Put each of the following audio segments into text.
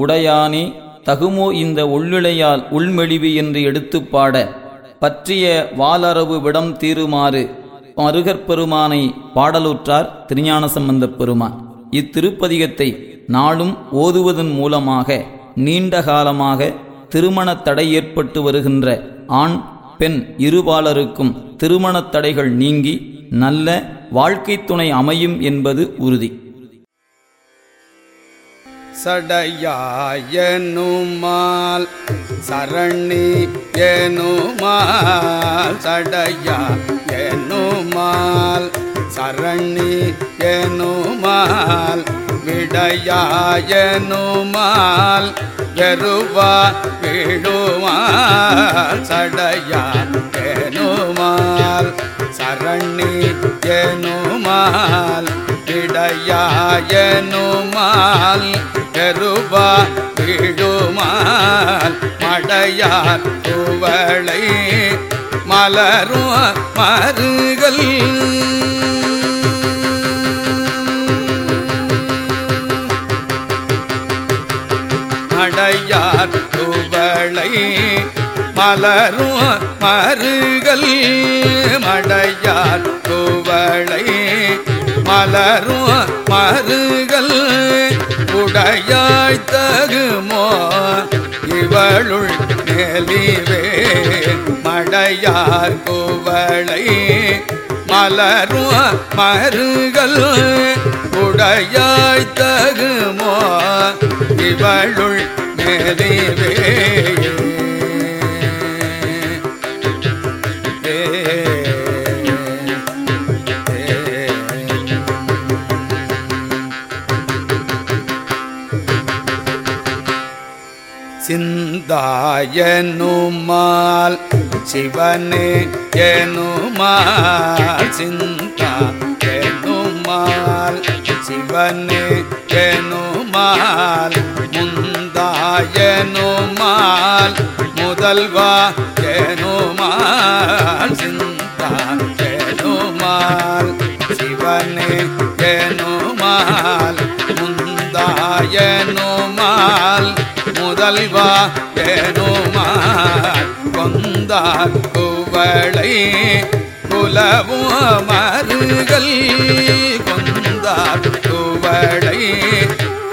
உடையானே தகுமோ இந்த உள்ளிழையால் உள்மெழிவு என்று எடுத்து பாட பற்றிய வாலரவு விடம் தீருமாறு மருகற்பெருமானை பாடலுற்றார் திருஞான சம்பந்தப் பெருமான். இத்திருப்பதிகத்தை நாளும் ஓதுவதன் மூலமாக நீண்ட காலமாக திருமணத் தடை ஏற்பட்டு வருகின்ற ஆண் பெண் இருபாலருக்கும் திருமணத் தடைகள் நீங்கி நல்ல வாழ்க்கை துணை அமையும் என்பது உறுதி. சடையாயனுமால் சரணி எனுமால் சடையா எனுமால் சரணி எனுமால் விடையாயனுமால் எருவா விழுமால் சடையா எனுமால் சரணி எனுமால் விடையாயனுமால் எருவா விழுமால் மடையார் குவளை மலரும் மருகள் மடையார் குவளை மலரும் மருகள் மடையார் குவளை மலரும் மருகள் உடையாய் தகுமோ? இவளுள் நெலிவே மடையார் குவளை மலரும் மருகள் உடையாய் தகுமோ? இவளுள் நெறிவே சிந்தாயனுமால் சிவனே எனுமால் சிந்தா எனுமால் சிவனே எனுமால் முந்தாயனுமால் முதல்வா எனுமால் சிந்தா எனுமால் சிவனே எனுமால் முந்தாயனுமால் முதல்வா ஏனுமார் கொந்தார் குவளை குலவும் மருகள் கொந்தார் குவளை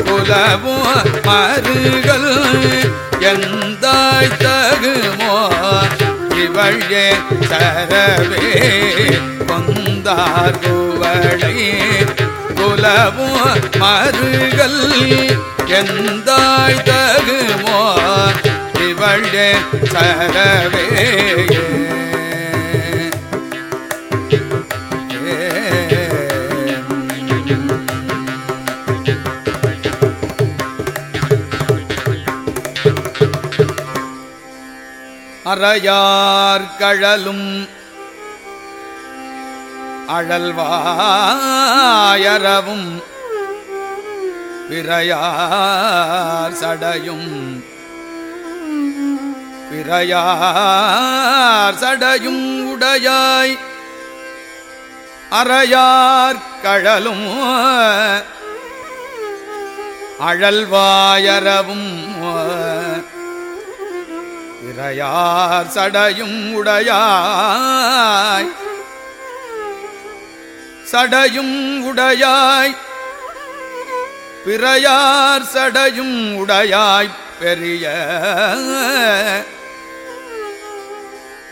குலவும் மருகள் எந்தாய் தகுமோ இவழே சரவே கொந்தார் குவளை குலவும் மருகள் எந்தாய் தகுமோ இவழே சரவே அறையார் கழலும் அழல்வாயரவும் பிறையார் சடையும் பிறையார் சடையும் உடையாய் அறையார் கழலும் அழல்வாயரவும் பிறையார் சடையும் உடையாய் சடையும் உடையாய் பிறையார் சடையும் உடையாய் பெரிய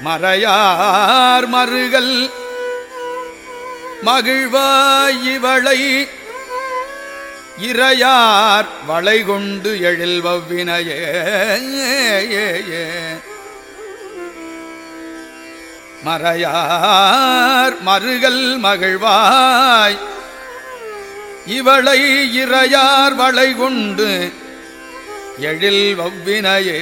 மறையார் மருகள் மகிழ்வாய் இவளை இறையார் வளை கொண்டு எழில் வவ்வினையே. மறையார் மருகள் மகிழ்வாய் இவளை இறையார் வளை கொண்டு எழில் வவ்வினையே.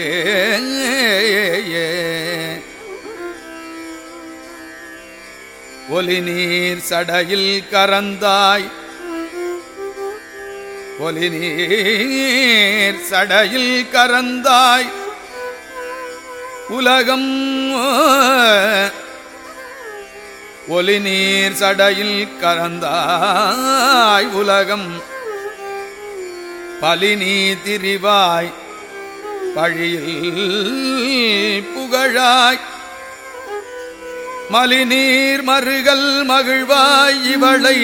ஒலி நீர் சடையில் கரந்தாய். ஒலி நீர் சடையில் கரந்தாய். உலகம் ஒலி நீர் சடையில் கரந்தாய். உலகம் பலினி திரிவாய் பழியில் புகழாய். மலிநீர் மருகல் மகிழ்வாய் இவளை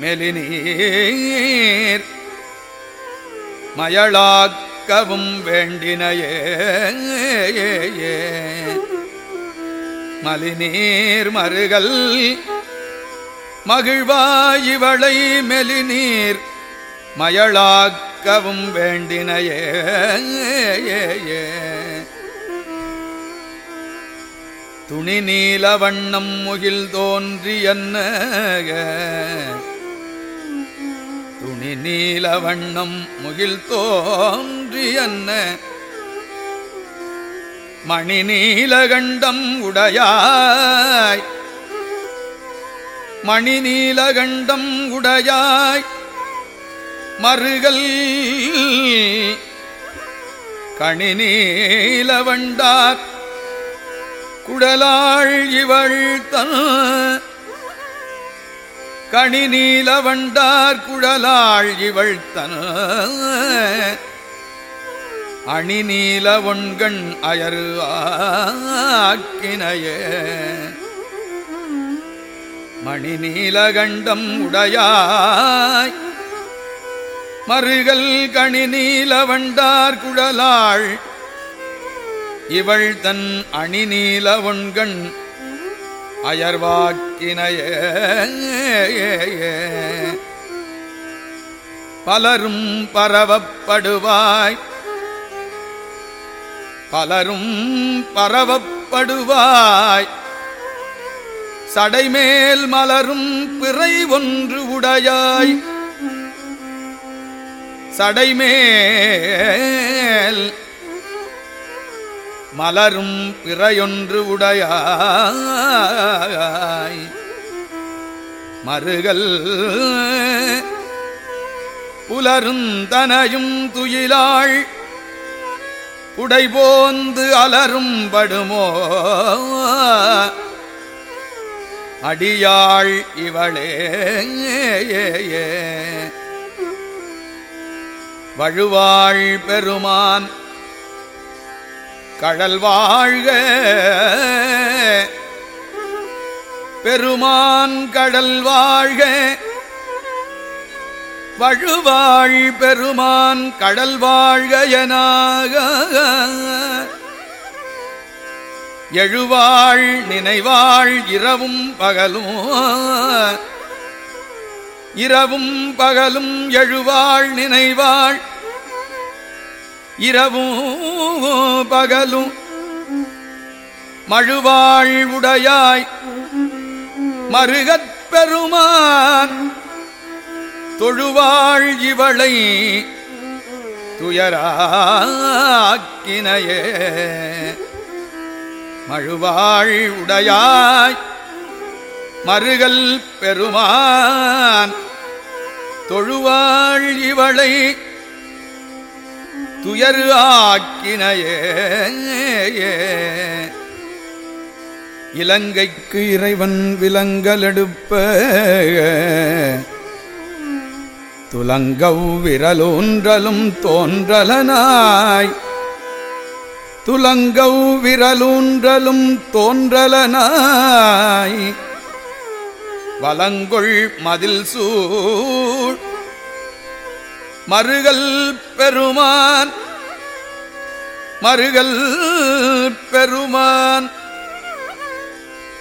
மெலிநீர் மயளாக்கவும் வேண்டினையே. மலிநீர் மருகல் மகிழ்வாய் இவளை மெலிநீர் மயளாக்கவும் வேண்டினையே. துணி நீல வண்ணம் முகில் தோன்றி என்ன? துணி நீல வண்ணம் முகில் தோன்றி என்ன? மணி நீலகண்டம் உடையாய். மணி நீலகண்டம் உடையாய். மறுகள் கணி நீலவண்டார் குடலாள் இவள் தன் கணி நீலவண்டார் குடலாள் இவள் தன் அணி நீல ஒண்கண் அயரு ஆக்கினையே. மணி நீலகண்டம் உடையாய் மறுகள் கணி நீலவண்டார் குழலாள். இவள் தன் அணி நீல ஒண்கண் அயர்வாக்கினையே. பலரும் பரவப்படுவாய். பலரும் பரவப்படுவாய். சடைமேல் மலரும் பிறை ஒன்று உடையாய். சடைமேல் மலரும் பிறையொன்று உடையாய். மறுகள் புலருந்தனையும் துயிலாள் உடைபோந்து அலரும் படுமோ? அடியாள் இவளே. ஏ வழுவாள் பெருமான். கடல் வாழ்க பெருமான் கடல் வாழ்க. வழுவாள் பெருமான் கடல் வாழ்க எனாக. எழுவாள் நினைவாள் இரவும் பகலும். இரவும் பகலும் எழுவாள் நினைவாள். இரவும் பகலும் மழுவாள் உடையாய். மருகத் பெருமான் தொழுவாள் இவளை துயராக்கினையே. மழுவாள் உடையாய். மருகல் பெருமான் தொழுவாள் இவளை துயரு ஆக்கினையே. இலங்கைக்கு இறைவன் விலங்கலெடுப்ப துலங்கவ் விரலூன்றலும் தோன்றலனாய். துலங்கவ் விரலூன்றலும் தோன்றலனாய். வலங்கொள் மதில் சூழ். மருகல் பெருமான் மருகல் பெருமான்.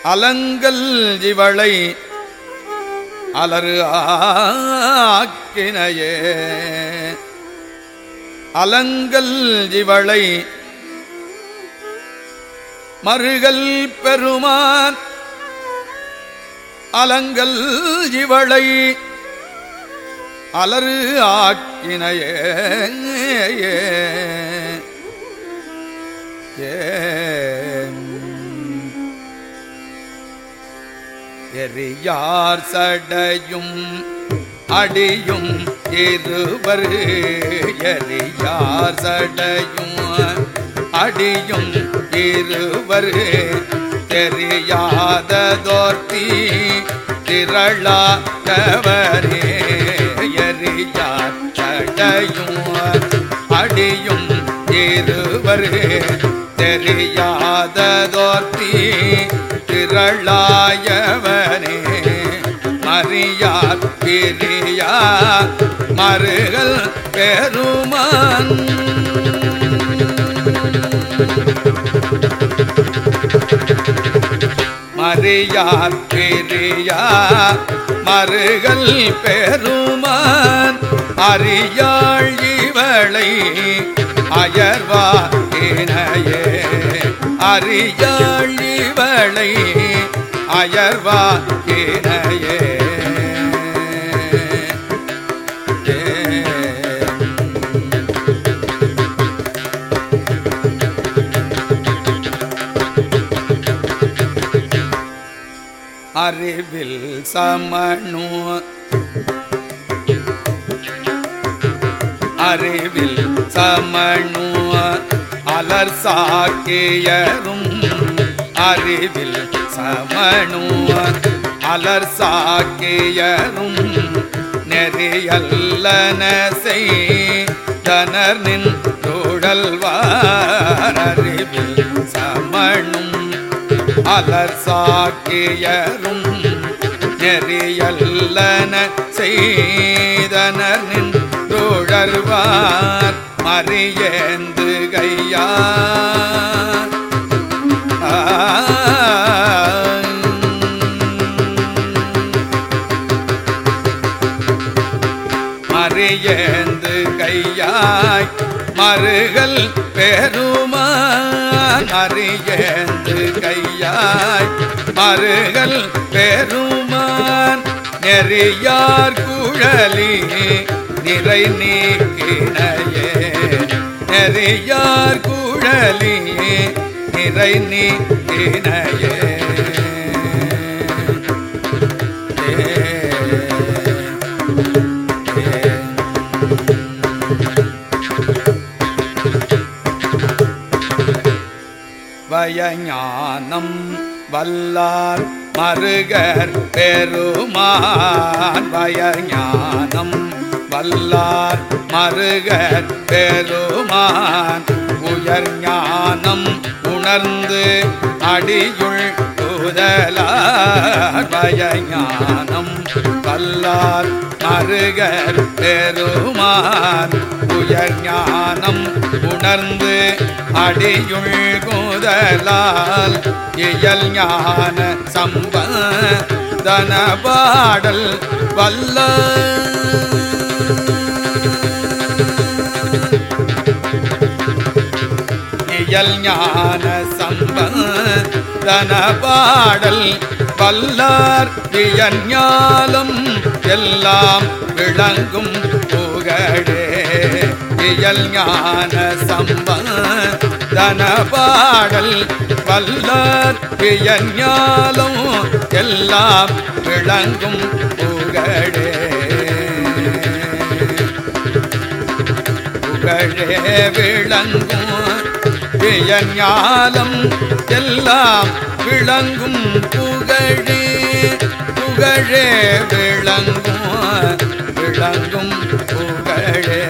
அலங்கல் இவளை அலறு ஆக்கினையே. அலங்கல் இவளை மருகல் பெருமான் அலங்கல் இவளை அலறு ஆக்கினையே. எரியார் சடையும் அடியும் இருவர். எரியார் சடையும் அடியும் இருவர். தெரியாததோர்த்தி திரளாதவரே. எரி அடியார் சடையும் அடியும் இருவர். தெரியாததோர்த்தி திரளாயவனே மறியார் பிரியா மறுகள் பெருமான். மறியார் பிரியா மறுகள் பெருமான் அறியாள் இவளை அயர்வா இணையே அறியாள் இவளை அயர்வா இணையே சமணு அறிவில் சமணு அலர் சாக்கியரும் அறிவில் சமணு அலர் சாக்கியரும் நெறியல்லன செய்தனர் நின் தோழல்வார். அறிவில் சமணும் அலர் சாக்கியரும் நெறியல்லன செய்தனர் நின் தோழர்வார் மறியேந்து கையார். மறியேந்து கையாய் மறுகள் பெருமா அறியேந்து கையாய் மறுகள் பெருமான் நெறியார் குழலி நிறை நீக்கினையே. நெறியார் குழலி நிறை நீக்கினையே. வயஞானம் வல்லார் மருகர் பெருமான் பயஞானம் வல்லார் மருகர் பெருமான் உயர் ஞானம் உணர்ந்து அடியுள் புதலார் பயஞானம் வல்லார் மருகர் பெருமான் உயர் ஞானம் உணர்ந்து அடியுள் கூதலால் இயல் ஞான சம்பதன பாடல் வல்ல. இயல் ஞான சம்பதன பாடல் வல்லார் வியஞாலம் எல்லாம் விளங்கும் புகழே. இயல் ஞான சம்பந்தன பாடல் வல்லார் வியஞாலம் எல்லாம் விளங்கும் புகழே. புகழே விளங்கும் பியஞ்ஞாலும் எல்லாம் விளங்கும் புகழே. புகழே விளங்கும் விளங்கும் புகழே.